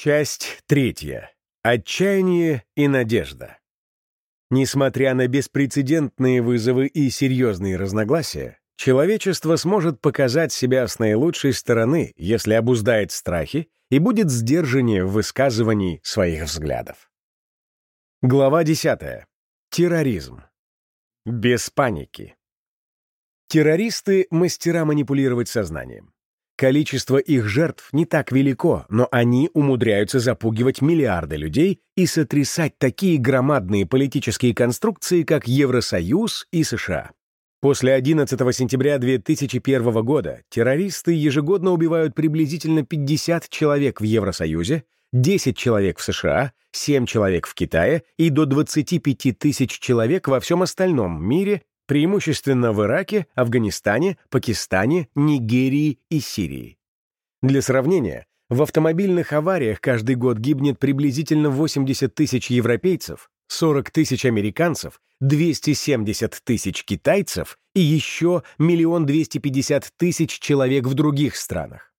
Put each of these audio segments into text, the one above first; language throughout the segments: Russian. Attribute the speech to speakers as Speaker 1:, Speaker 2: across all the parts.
Speaker 1: Часть третья. Отчаяние и надежда. Несмотря на беспрецедентные вызовы и серьезные разногласия, человечество сможет показать себя с наилучшей стороны, если обуздает страхи и будет сдержаннее в высказывании своих взглядов. Глава 10. Терроризм. Без паники. Террористы — мастера манипулировать сознанием. Количество их жертв не так велико, но они умудряются запугивать миллиарды людей и сотрясать такие громадные политические конструкции, как Евросоюз и США. После 11 сентября 2001 года террористы ежегодно убивают приблизительно 50 человек в Евросоюзе, 10 человек в США, 7 человек в Китае и до 25 тысяч человек во всем остальном мире преимущественно в Ираке, Афганистане, Пакистане, Нигерии и Сирии. Для сравнения, в автомобильных авариях каждый год гибнет приблизительно 80 тысяч европейцев, 40 тысяч американцев, 270 тысяч китайцев и еще 1 250 тысяч человек в других странах.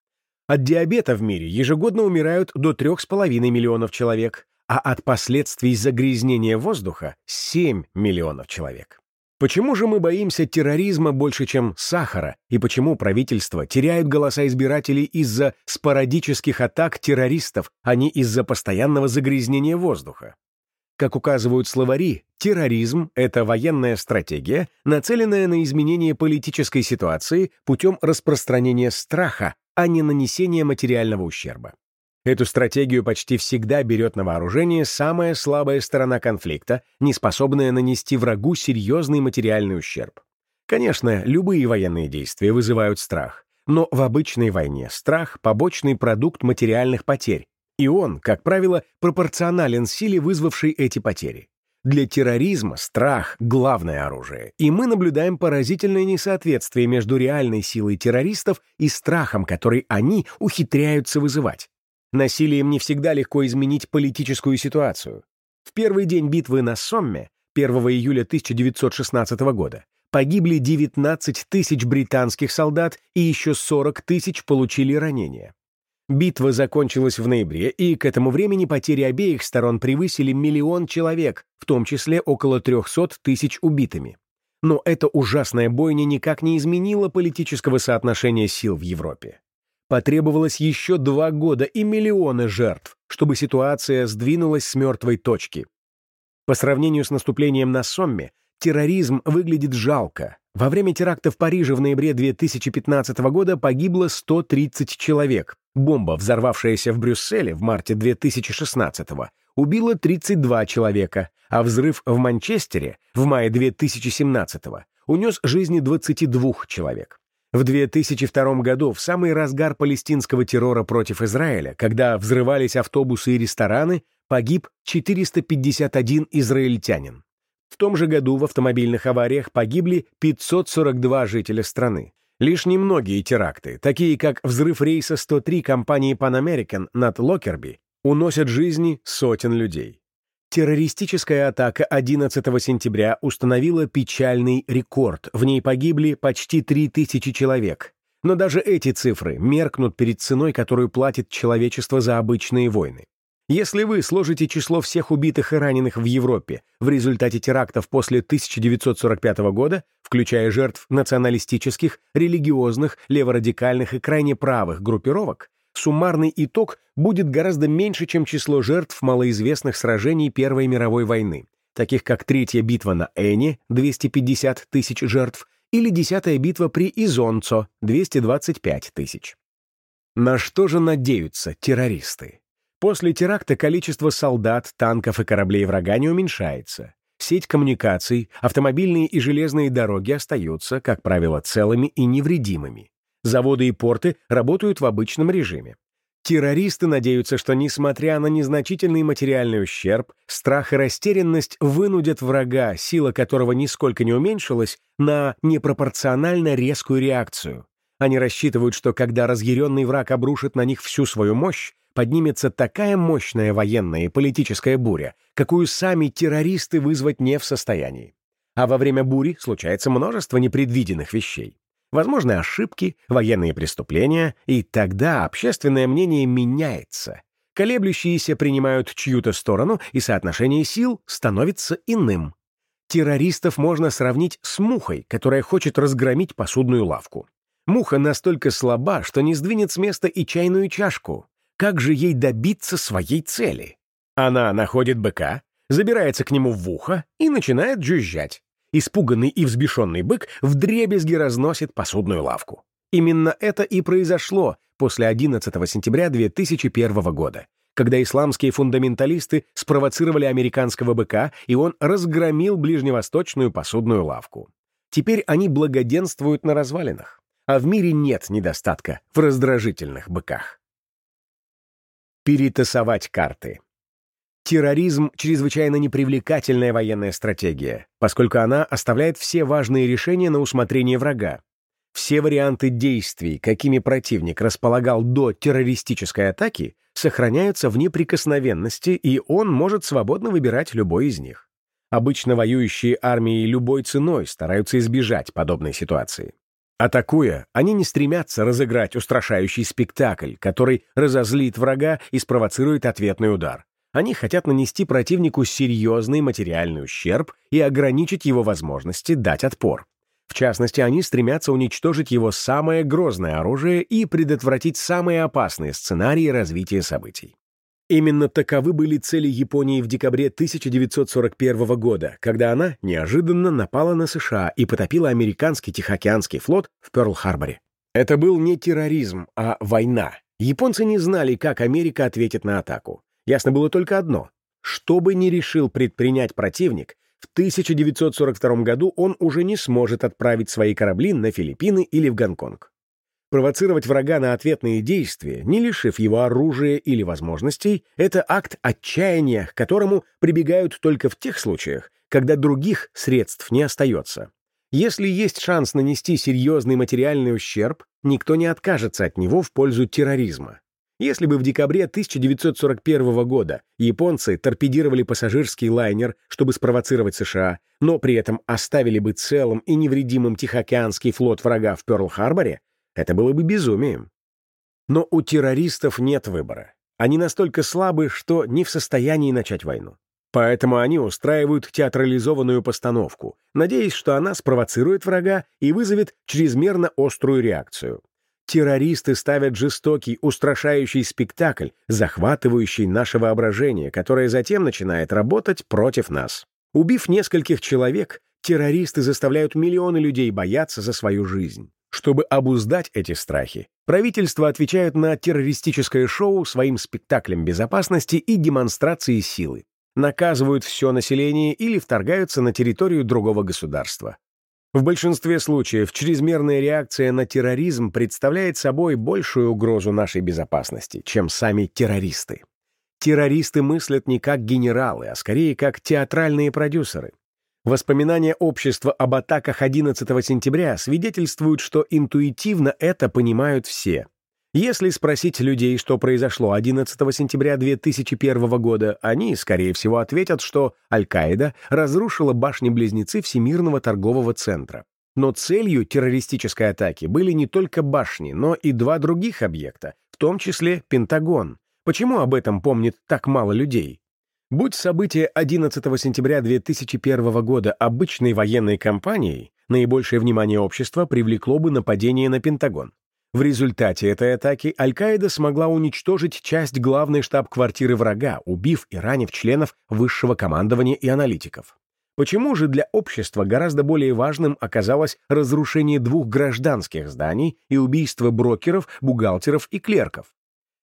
Speaker 1: От диабета в мире ежегодно умирают до 3,5 миллионов человек, а от последствий загрязнения воздуха — 7 миллионов человек. Почему же мы боимся терроризма больше, чем сахара, и почему правительства теряют голоса избирателей из-за спорадических атак террористов, а не из-за постоянного загрязнения воздуха? Как указывают словари, терроризм — это военная стратегия, нацеленная на изменение политической ситуации путем распространения страха, а не нанесения материального ущерба. Эту стратегию почти всегда берет на вооружение самая слабая сторона конфликта, не способная нанести врагу серьезный материальный ущерб. Конечно, любые военные действия вызывают страх, но в обычной войне страх — побочный продукт материальных потерь, и он, как правило, пропорционален силе, вызвавшей эти потери. Для терроризма страх — главное оружие, и мы наблюдаем поразительное несоответствие между реальной силой террористов и страхом, который они ухитряются вызывать. Насилием не всегда легко изменить политическую ситуацию. В первый день битвы на Сомме, 1 июля 1916 года, погибли 19 тысяч британских солдат и еще 40 тысяч получили ранения. Битва закончилась в ноябре, и к этому времени потери обеих сторон превысили миллион человек, в том числе около 300 тысяч убитыми. Но эта ужасная бойня никак не изменила политического соотношения сил в Европе. Потребовалось еще два года и миллионы жертв, чтобы ситуация сдвинулась с мертвой точки. По сравнению с наступлением на Сомме, терроризм выглядит жалко. Во время теракта в Париже в ноябре 2015 года погибло 130 человек. Бомба, взорвавшаяся в Брюсселе в марте 2016 убила 32 человека, а взрыв в Манчестере в мае 2017 унес жизни 22 человек. В 2002 году, в самый разгар палестинского террора против Израиля, когда взрывались автобусы и рестораны, погиб 451 израильтянин. В том же году в автомобильных авариях погибли 542 жителя страны. Лишь немногие теракты, такие как взрыв рейса 103 компании Pan American над Локерби, уносят жизни сотен людей. Террористическая атака 11 сентября установила печальный рекорд. В ней погибли почти 3000 человек. Но даже эти цифры меркнут перед ценой, которую платит человечество за обычные войны. Если вы сложите число всех убитых и раненых в Европе в результате терактов после 1945 года, включая жертв националистических, религиозных, леворадикальных и крайне правых группировок, суммарный итог будет гораздо меньше, чем число жертв малоизвестных сражений Первой мировой войны, таких как Третья битва на Эне, 250 тысяч жертв, или Десятая битва при Изонцо, 225 тысяч. На что же надеются террористы? После теракта количество солдат, танков и кораблей врага не уменьшается. Сеть коммуникаций, автомобильные и железные дороги остаются, как правило, целыми и невредимыми. Заводы и порты работают в обычном режиме. Террористы надеются, что, несмотря на незначительный материальный ущерб, страх и растерянность вынудят врага, сила которого нисколько не уменьшилась, на непропорционально резкую реакцию. Они рассчитывают, что когда разъяренный враг обрушит на них всю свою мощь, поднимется такая мощная военная и политическая буря, какую сами террористы вызвать не в состоянии. А во время бури случается множество непредвиденных вещей возможны ошибки, военные преступления, и тогда общественное мнение меняется. колеблющиеся принимают чью-то сторону, и соотношение сил становится иным. Террористов можно сравнить с мухой, которая хочет разгромить посудную лавку. Муха настолько слаба, что не сдвинет с места и чайную чашку. Как же ей добиться своей цели? Она находит быка, забирается к нему в ухо и начинает жужжать. Испуганный и взбешенный бык вдребезги разносит посудную лавку. Именно это и произошло после 11 сентября 2001 года, когда исламские фундаменталисты спровоцировали американского быка, и он разгромил ближневосточную посудную лавку. Теперь они благоденствуют на развалинах, а в мире нет недостатка в раздражительных быках. Перетасовать карты. Терроризм — чрезвычайно непривлекательная военная стратегия, поскольку она оставляет все важные решения на усмотрение врага, все варианты действий, какими противник располагал до террористической атаки, сохраняются в неприкосновенности, и он может свободно выбирать любой из них. Обычно воюющие армии любой ценой стараются избежать подобной ситуации. Атакуя, они не стремятся разыграть устрашающий спектакль, который разозлит врага и спровоцирует ответный удар. Они хотят нанести противнику серьезный материальный ущерб и ограничить его возможности дать отпор. В частности, они стремятся уничтожить его самое грозное оружие и предотвратить самые опасные сценарии развития событий. Именно таковы были цели Японии в декабре 1941 года, когда она неожиданно напала на США и потопила американский Тихоокеанский флот в Пёрл-Харборе. Это был не терроризм, а война. Японцы не знали, как Америка ответит на атаку. Ясно было только одно. Что бы ни решил предпринять противник, в 1942 году он уже не сможет отправить свои корабли на Филиппины или в Гонконг. Провоцировать врага на ответные действия, не лишив его оружия или возможностей, это акт отчаяния, к которому прибегают только в тех случаях, когда других средств не остается. Если есть шанс нанести серьезный материальный ущерб, никто не откажется от него в пользу терроризма. Если бы в декабре 1941 года японцы торпедировали пассажирский лайнер, чтобы спровоцировать США, но при этом оставили бы целым и невредимым Тихоокеанский флот врага в Пёрл-Харборе, это было бы безумием. Но у террористов нет выбора. Они настолько слабы, что не в состоянии начать войну. Поэтому они устраивают театрализованную постановку, надеясь, что она спровоцирует врага и вызовет чрезмерно острую реакцию. Террористы ставят жестокий, устрашающий спектакль, захватывающий наше воображение, которое затем начинает работать против нас. Убив нескольких человек, террористы заставляют миллионы людей бояться за свою жизнь. Чтобы обуздать эти страхи, правительства отвечают на террористическое шоу своим спектаклем безопасности и демонстрации силы, наказывают все население или вторгаются на территорию другого государства. В большинстве случаев чрезмерная реакция на терроризм представляет собой большую угрозу нашей безопасности, чем сами террористы. Террористы мыслят не как генералы, а скорее как театральные продюсеры. Воспоминания общества об атаках 11 сентября свидетельствуют, что интуитивно это понимают все, если спросить людей, что произошло 11 сентября 2001 года, они, скорее всего, ответят, что Аль-Каида разрушила башни-близнецы Всемирного торгового центра. Но целью террористической атаки были не только башни, но и два других объекта, в том числе Пентагон. Почему об этом помнит так мало людей? Будь событие 11 сентября 2001 года обычной военной кампанией, наибольшее внимание общества привлекло бы нападение на Пентагон. В результате этой атаки Аль-Каида смогла уничтожить часть главной штаб-квартиры врага, убив и ранив членов высшего командования и аналитиков. Почему же для общества гораздо более важным оказалось разрушение двух гражданских зданий и убийство брокеров, бухгалтеров и клерков?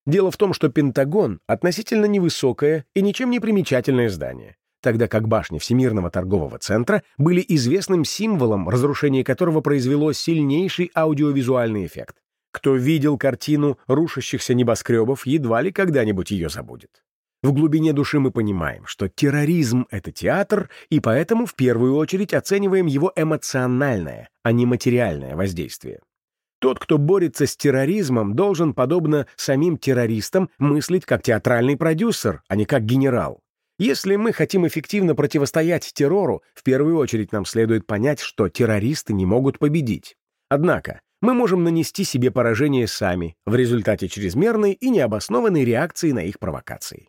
Speaker 1: Дело в том, что Пентагон — относительно невысокое и ничем не примечательное здание, тогда как башни Всемирного торгового центра были известным символом, разрушение которого произвело сильнейший аудиовизуальный эффект. Кто видел картину рушащихся небоскребов, едва ли когда-нибудь ее забудет. В глубине души мы понимаем, что терроризм — это театр, и поэтому в первую очередь оцениваем его эмоциональное, а не материальное воздействие. Тот, кто борется с терроризмом, должен, подобно самим террористам, мыслить как театральный продюсер, а не как генерал. Если мы хотим эффективно противостоять террору, в первую очередь нам следует понять, что террористы не могут победить. Однако, мы можем нанести себе поражение сами в результате чрезмерной и необоснованной реакции на их провокации.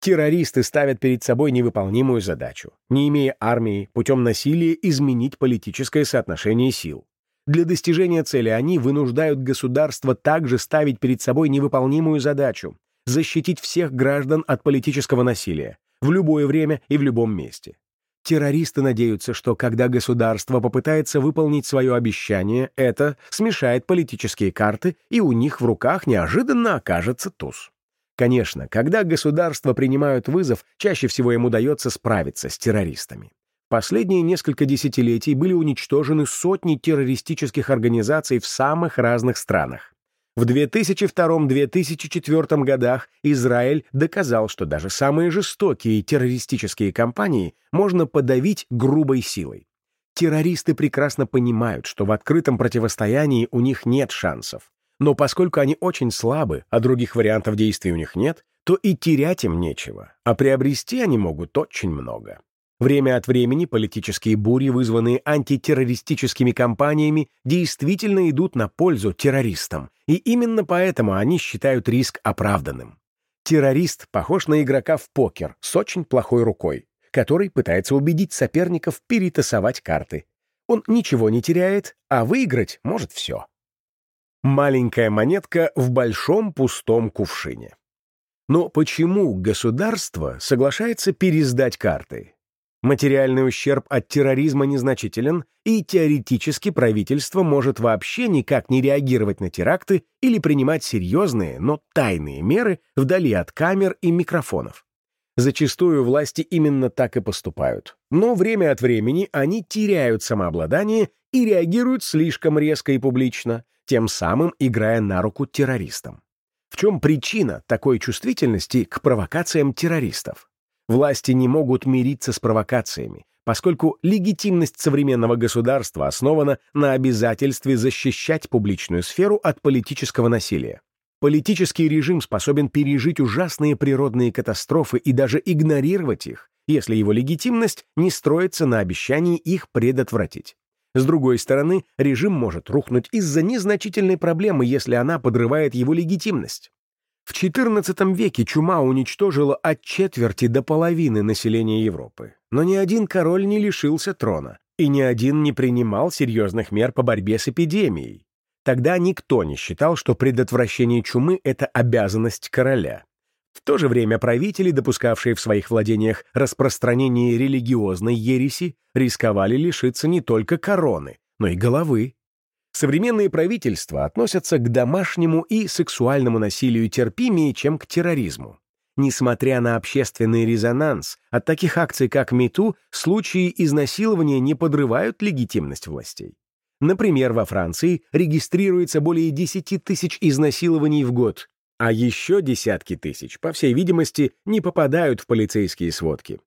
Speaker 1: Террористы ставят перед собой невыполнимую задачу, не имея армии, путем насилия изменить политическое соотношение сил. Для достижения цели они вынуждают государство также ставить перед собой невыполнимую задачу — защитить всех граждан от политического насилия в любое время и в любом месте. Террористы надеются, что когда государство попытается выполнить свое обещание, это смешает политические карты, и у них в руках неожиданно окажется туз. Конечно, когда государства принимают вызов, чаще всего им удается справиться с террористами. Последние несколько десятилетий были уничтожены сотни террористических организаций в самых разных странах. В 2002-2004 годах Израиль доказал, что даже самые жестокие террористические кампании можно подавить грубой силой. Террористы прекрасно понимают, что в открытом противостоянии у них нет шансов. Но поскольку они очень слабы, а других вариантов действий у них нет, то и терять им нечего, а приобрести они могут очень много. Время от времени политические бури, вызванные антитеррористическими кампаниями, действительно идут на пользу террористам, и именно поэтому они считают риск оправданным. Террорист похож на игрока в покер с очень плохой рукой, который пытается убедить соперников перетасовать карты. Он ничего не теряет, а выиграть может все. Маленькая монетка в большом пустом кувшине. Но почему государство соглашается пересдать карты? Материальный ущерб от терроризма незначителен, и теоретически правительство может вообще никак не реагировать на теракты или принимать серьезные, но тайные меры вдали от камер и микрофонов. Зачастую власти именно так и поступают. Но время от времени они теряют самообладание и реагируют слишком резко и публично, тем самым играя на руку террористам. В чем причина такой чувствительности к провокациям террористов? Власти не могут мириться с провокациями, поскольку легитимность современного государства основана на обязательстве защищать публичную сферу от политического насилия. Политический режим способен пережить ужасные природные катастрофы и даже игнорировать их, если его легитимность не строится на обещании их предотвратить. С другой стороны, режим может рухнуть из-за незначительной проблемы, если она подрывает его легитимность. В XIV веке чума уничтожила от четверти до половины населения Европы. Но ни один король не лишился трона, и ни один не принимал серьезных мер по борьбе с эпидемией. Тогда никто не считал, что предотвращение чумы — это обязанность короля. В то же время правители, допускавшие в своих владениях распространение религиозной ереси, рисковали лишиться не только короны, но и головы. Современные правительства относятся к домашнему и сексуальному насилию терпимее, чем к терроризму. Несмотря на общественный резонанс, от таких акций, как МИТУ, случаи изнасилования не подрывают легитимность властей. Например, во Франции регистрируется более 10 тысяч изнасилований в год, а еще десятки тысяч, по всей видимости, не попадают в полицейские сводки.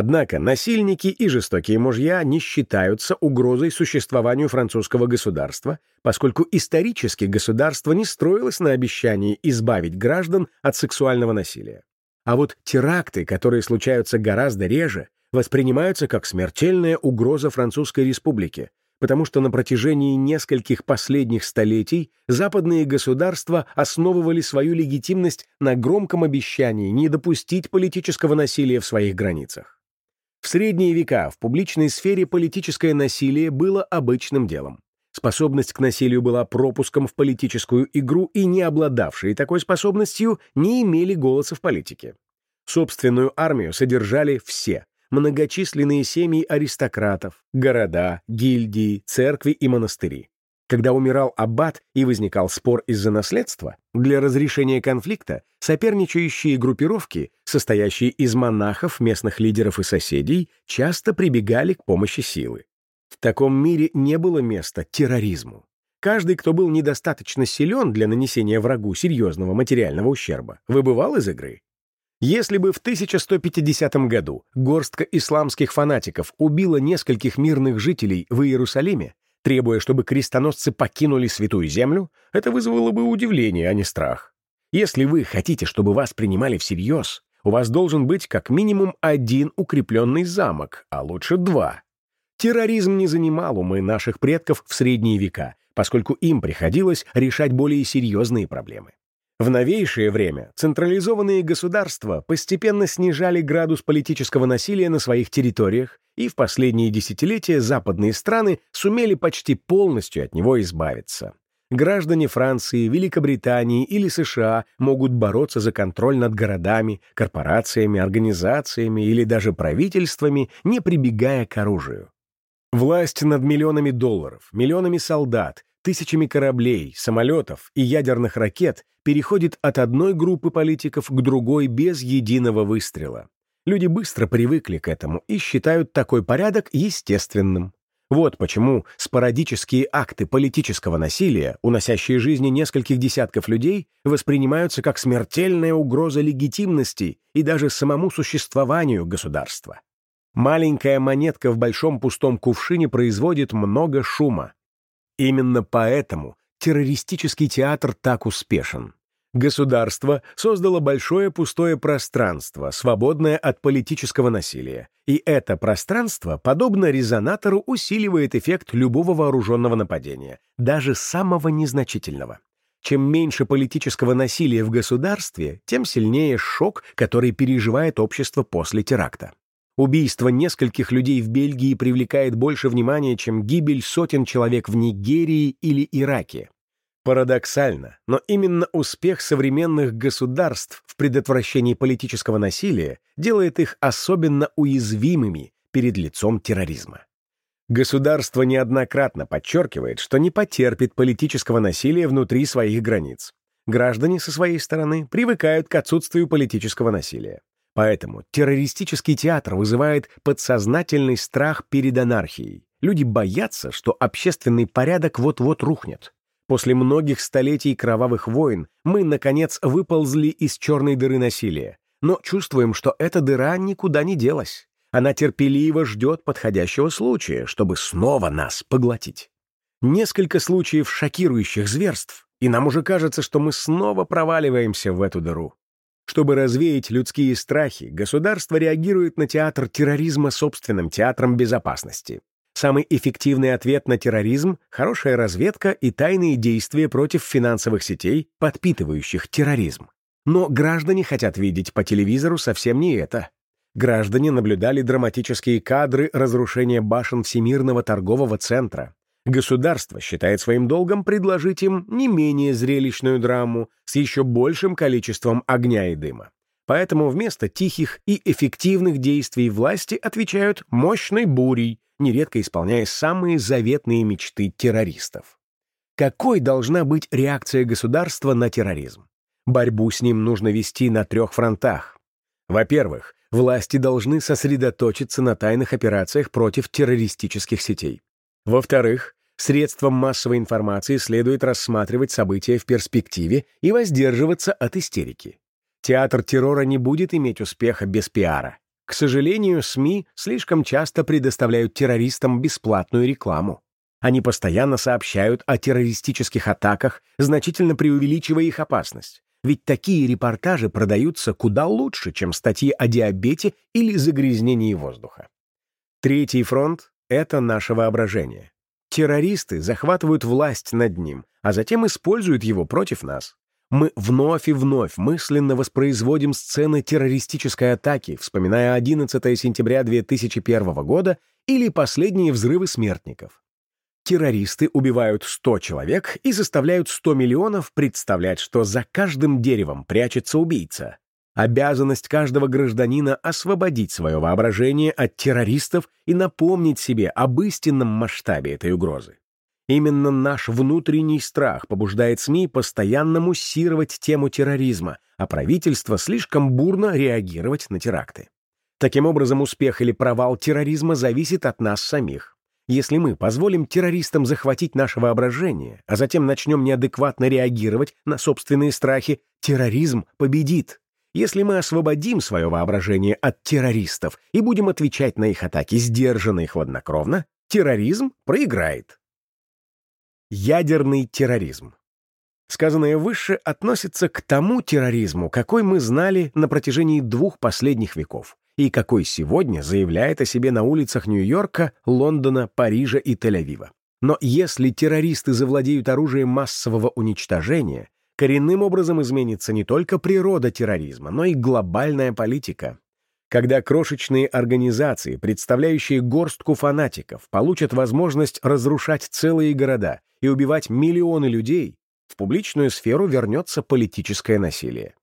Speaker 1: Однако насильники и жестокие мужья не считаются угрозой существованию французского государства, поскольку исторически государство не строилось на обещании избавить граждан от сексуального насилия. А вот теракты, которые случаются гораздо реже, воспринимаются как смертельная угроза Французской республике, потому что на протяжении нескольких последних столетий западные государства основывали свою легитимность на громком обещании не допустить политического насилия в своих границах. В средние века в публичной сфере политическое насилие было обычным делом. Способность к насилию была пропуском в политическую игру, и не обладавшие такой способностью не имели голоса в политике. Собственную армию содержали все, многочисленные семьи аристократов, города, гильдии, церкви и монастыри. Когда умирал аббат и возникал спор из-за наследства, для разрешения конфликта соперничающие группировки, состоящие из монахов, местных лидеров и соседей, часто прибегали к помощи силы. В таком мире не было места терроризму. Каждый, кто был недостаточно силен для нанесения врагу серьезного материального ущерба, выбывал из игры. Если бы в 1150 году горстка исламских фанатиков убила нескольких мирных жителей в Иерусалиме, требуя, чтобы крестоносцы покинули Святую Землю, это вызвало бы удивление, а не страх. Если вы хотите, чтобы вас принимали всерьез, у вас должен быть как минимум один укрепленный замок, а лучше два. Терроризм не занимал умы наших предков в средние века, поскольку им приходилось решать более серьезные проблемы. В новейшее время централизованные государства постепенно снижали градус политического насилия на своих территориях, и в последние десятилетия западные страны сумели почти полностью от него избавиться. Граждане Франции, Великобритании или США могут бороться за контроль над городами, корпорациями, организациями или даже правительствами, не прибегая к оружию. Власть над миллионами долларов, миллионами солдат, тысячами кораблей, самолетов и ядерных ракет переходит от одной группы политиков к другой без единого выстрела. Люди быстро привыкли к этому и считают такой порядок естественным. Вот почему спорадические акты политического насилия, уносящие жизни нескольких десятков людей, воспринимаются как смертельная угроза легитимности и даже самому существованию государства. Маленькая монетка в большом пустом кувшине производит много шума. Именно поэтому террористический театр так успешен. Государство создало большое пустое пространство, свободное от политического насилия, и это пространство, подобно резонатору, усиливает эффект любого вооруженного нападения, даже самого незначительного. Чем меньше политического насилия в государстве, тем сильнее шок, который переживает общество после теракта. Убийство нескольких людей в Бельгии привлекает больше внимания, чем гибель сотен человек в Нигерии или Ираке. Парадоксально, но именно успех современных государств в предотвращении политического насилия делает их особенно уязвимыми перед лицом терроризма. Государство неоднократно подчеркивает, что не потерпит политического насилия внутри своих границ. Граждане со своей стороны привыкают к отсутствию политического насилия. Поэтому террористический театр вызывает подсознательный страх перед анархией. Люди боятся, что общественный порядок вот-вот рухнет. После многих столетий кровавых войн мы, наконец, выползли из черной дыры насилия, но чувствуем, что эта дыра никуда не делась. Она терпеливо ждет подходящего случая, чтобы снова нас поглотить. Несколько случаев шокирующих зверств, и нам уже кажется, что мы снова проваливаемся в эту дыру. Чтобы развеять людские страхи, государство реагирует на театр терроризма собственным театром безопасности. Самый эффективный ответ на терроризм – хорошая разведка и тайные действия против финансовых сетей, подпитывающих терроризм. Но граждане хотят видеть по телевизору совсем не это. Граждане наблюдали драматические кадры разрушения башен Всемирного торгового центра. Государство считает своим долгом предложить им не менее зрелищную драму с еще большим количеством огня и дыма. Поэтому вместо тихих и эффективных действий власти отвечают мощной бурей, нередко исполняя самые заветные мечты террористов. Какой должна быть реакция государства на терроризм? Борьбу с ним нужно вести на трех фронтах. Во-первых, власти должны сосредоточиться на тайных операциях против террористических сетей. Во-вторых, средствам массовой информации следует рассматривать события в перспективе и воздерживаться от истерики. Театр террора не будет иметь успеха без пиара. К сожалению, СМИ слишком часто предоставляют террористам бесплатную рекламу. Они постоянно сообщают о террористических атаках, значительно преувеличивая их опасность. Ведь такие репортажи продаются куда лучше, чем статьи о диабете или загрязнении воздуха. Третий фронт — это наше воображение. Террористы захватывают власть над ним, а затем используют его против нас. Мы вновь и вновь мысленно воспроизводим сцены террористической атаки, вспоминая 11 сентября 2001 года или последние взрывы смертников. Террористы убивают 100 человек и заставляют 100 миллионов представлять, что за каждым деревом прячется убийца. Обязанность каждого гражданина освободить свое воображение от террористов и напомнить себе об истинном масштабе этой угрозы. Именно наш внутренний страх побуждает СМИ постоянно муссировать тему терроризма, а правительство слишком бурно реагировать на теракты. Таким образом, успех или провал терроризма зависит от нас самих. Если мы позволим террористам захватить наше воображение, а затем начнем неадекватно реагировать на собственные страхи, терроризм победит. Если мы освободим свое воображение от террористов и будем отвечать на их атаки сдержанно и хладнокровно, терроризм проиграет. Ядерный терроризм. Сказанное выше относится к тому терроризму, какой мы знали на протяжении двух последних веков, и какой сегодня заявляет о себе на улицах Нью-Йорка, Лондона, Парижа и Тель-Авива. Но если террористы завладеют оружием массового уничтожения, коренным образом изменится не только природа терроризма, но и глобальная политика. Когда крошечные организации, представляющие горстку фанатиков, получат возможность разрушать целые города и убивать миллионы людей, в публичную сферу вернется политическое насилие.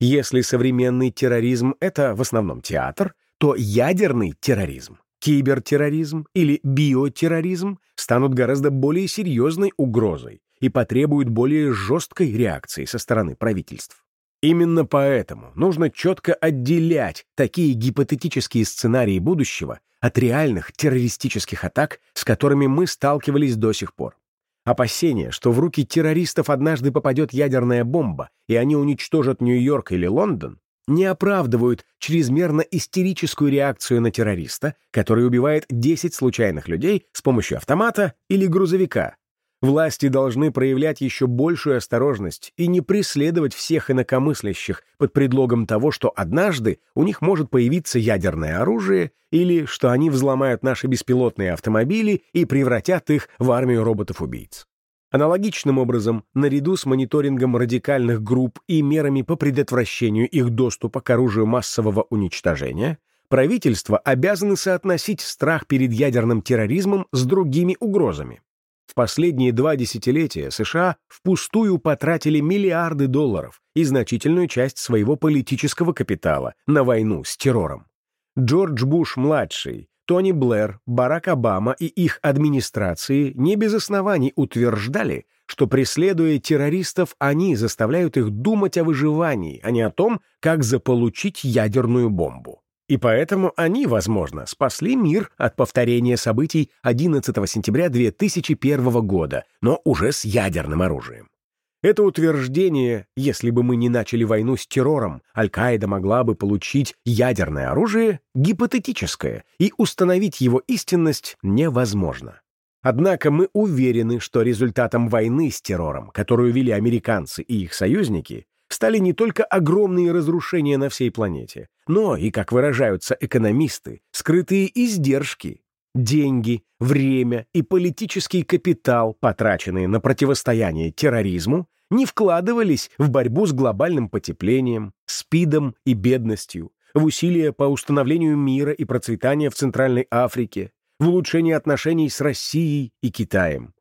Speaker 1: Если современный терроризм — это в основном театр, то ядерный терроризм, кибертерроризм или биотерроризм станут гораздо более серьезной угрозой и потребуют более жесткой реакции со стороны правительств. Именно поэтому нужно четко отделять такие гипотетические сценарии будущего от реальных террористических атак, с которыми мы сталкивались до сих пор. Опасение, что в руки террористов однажды попадет ядерная бомба, и они уничтожат Нью-Йорк или Лондон, не оправдывают чрезмерно истерическую реакцию на террориста, который убивает 10 случайных людей с помощью автомата или грузовика, Власти должны проявлять еще большую осторожность и не преследовать всех инакомыслящих под предлогом того, что однажды у них может появиться ядерное оружие или что они взломают наши беспилотные автомобили и превратят их в армию роботов-убийц. Аналогичным образом, наряду с мониторингом радикальных групп и мерами по предотвращению их доступа к оружию массового уничтожения, правительства обязаны соотносить страх перед ядерным терроризмом с другими угрозами. В последние два десятилетия США впустую потратили миллиарды долларов и значительную часть своего политического капитала на войну с террором. Джордж Буш-младший, Тони Блэр, Барак Обама и их администрации не без оснований утверждали, что, преследуя террористов, они заставляют их думать о выживании, а не о том, как заполучить ядерную бомбу. И поэтому они, возможно, спасли мир от повторения событий 11 сентября 2001 года, но уже с ядерным оружием. Это утверждение, если бы мы не начали войну с террором, Аль-Каида могла бы получить ядерное оружие, гипотетическое, и установить его истинность невозможно. Однако мы уверены, что результатом войны с террором, которую вели американцы и их союзники, стали не только огромные разрушения на всей планете, но и, как выражаются экономисты, скрытые издержки, деньги, время и политический капитал, потраченные на противостояние терроризму, не вкладывались в борьбу с глобальным потеплением, спидом и бедностью, в усилия по установлению мира и процветания в Центральной Африке, в улучшение отношений с Россией и Китаем.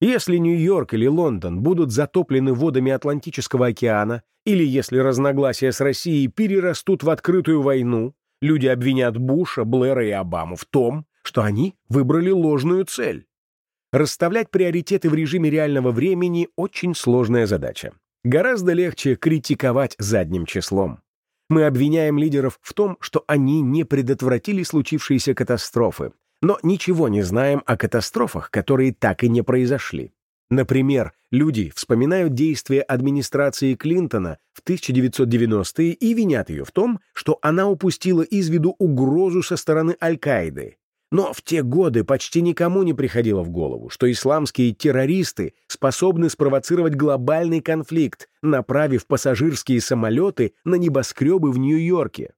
Speaker 1: Если Нью-Йорк или Лондон будут затоплены водами Атлантического океана, или если разногласия с Россией перерастут в открытую войну, люди обвинят Буша, Блэра и Обаму в том, что они выбрали ложную цель. Расставлять приоритеты в режиме реального времени – очень сложная задача. Гораздо легче критиковать задним числом. Мы обвиняем лидеров в том, что они не предотвратили случившиеся катастрофы, но ничего не знаем о катастрофах, которые так и не произошли. Например, люди вспоминают действия администрации Клинтона в 1990-е и винят ее в том, что она упустила из виду угрозу со стороны Аль-Каиды. Но в те годы почти никому не приходило в голову, что исламские террористы способны спровоцировать глобальный конфликт, направив пассажирские самолеты на небоскребы в Нью-Йорке.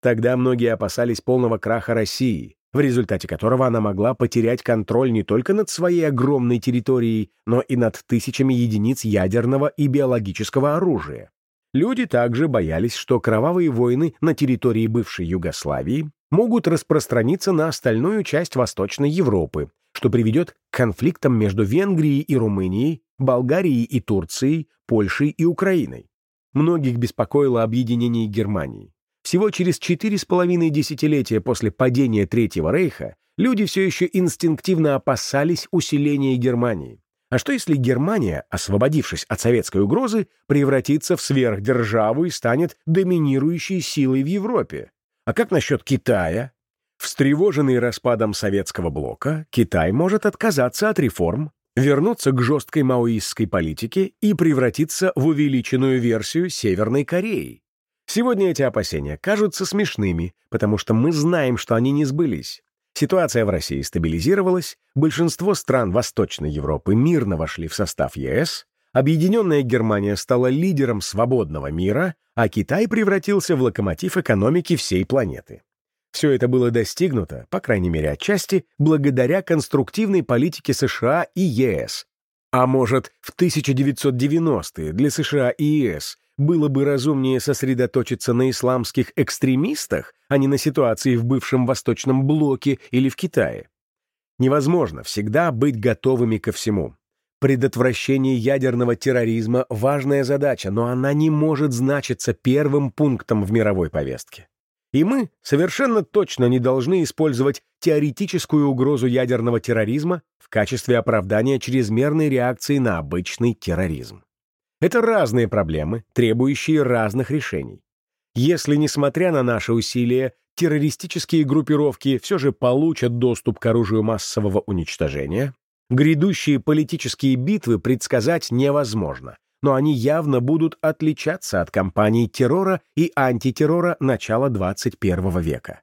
Speaker 1: Тогда многие опасались полного краха России, в результате которого она могла потерять контроль не только над своей огромной территорией, но и над тысячами единиц ядерного и биологического оружия. Люди также боялись, что кровавые войны на территории бывшей Югославии могут распространиться на остальную часть Восточной Европы, что приведет к конфликтам между Венгрией и Румынией, Болгарией и Турцией, Польшей и Украиной. Многих беспокоило объединение Германии. Всего через четыре с половиной десятилетия после падения Третьего Рейха люди все еще инстинктивно опасались усиления Германии. А что если Германия, освободившись от советской угрозы, превратится в сверхдержаву и станет доминирующей силой в Европе? А как насчет Китая? Встревоженный распадом советского блока, Китай может отказаться от реформ, вернуться к жесткой маоистской политике и превратиться в увеличенную версию Северной Кореи. Сегодня эти опасения кажутся смешными, потому что мы знаем, что они не сбылись. Ситуация в России стабилизировалась, большинство стран Восточной Европы мирно вошли в состав ЕС, Объединенная Германия стала лидером свободного мира, а Китай превратился в локомотив экономики всей планеты. Все это было достигнуто, по крайней мере отчасти, благодаря конструктивной политике США и ЕС. А может, в 1990-е для США и ЕС было бы разумнее сосредоточиться на исламских экстремистах, а не на ситуации в бывшем Восточном блоке или в Китае? Невозможно всегда быть готовыми ко всему. Предотвращение ядерного терроризма – важная задача, но она не может значиться первым пунктом в мировой повестке. И мы совершенно точно не должны использовать теоретическую угрозу ядерного терроризма в качестве оправдания чрезмерной реакции на обычный терроризм. Это разные проблемы, требующие разных решений. Если, несмотря на наши усилия, террористические группировки все же получат доступ к оружию массового уничтожения, грядущие политические битвы предсказать невозможно, но они явно будут отличаться от кампаний террора и антитеррора начала 21 века.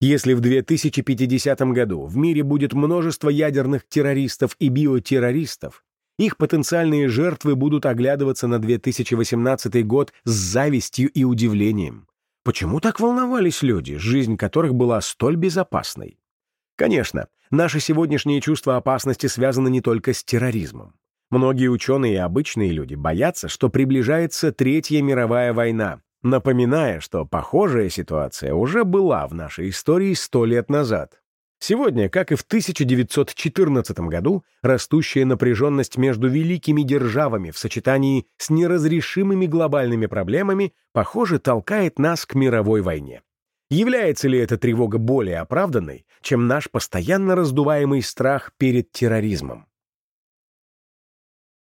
Speaker 1: Если в 2050 году в мире будет множество ядерных террористов и биотеррористов, их потенциальные жертвы будут оглядываться на 2018 год с завистью и удивлением. Почему так волновались люди, жизнь которых была столь безопасной? Конечно, наше сегодняшнее чувство опасности связано не только с терроризмом. Многие ученые и обычные люди боятся, что приближается Третья мировая война, напоминая, что похожая ситуация уже была в нашей истории сто лет назад. Сегодня, как и в 1914 году, растущая напряженность между великими державами в сочетании с неразрешимыми глобальными проблемами, похоже, толкает нас к мировой войне. Является ли эта тревога более оправданной, чем наш постоянно раздуваемый страх перед терроризмом?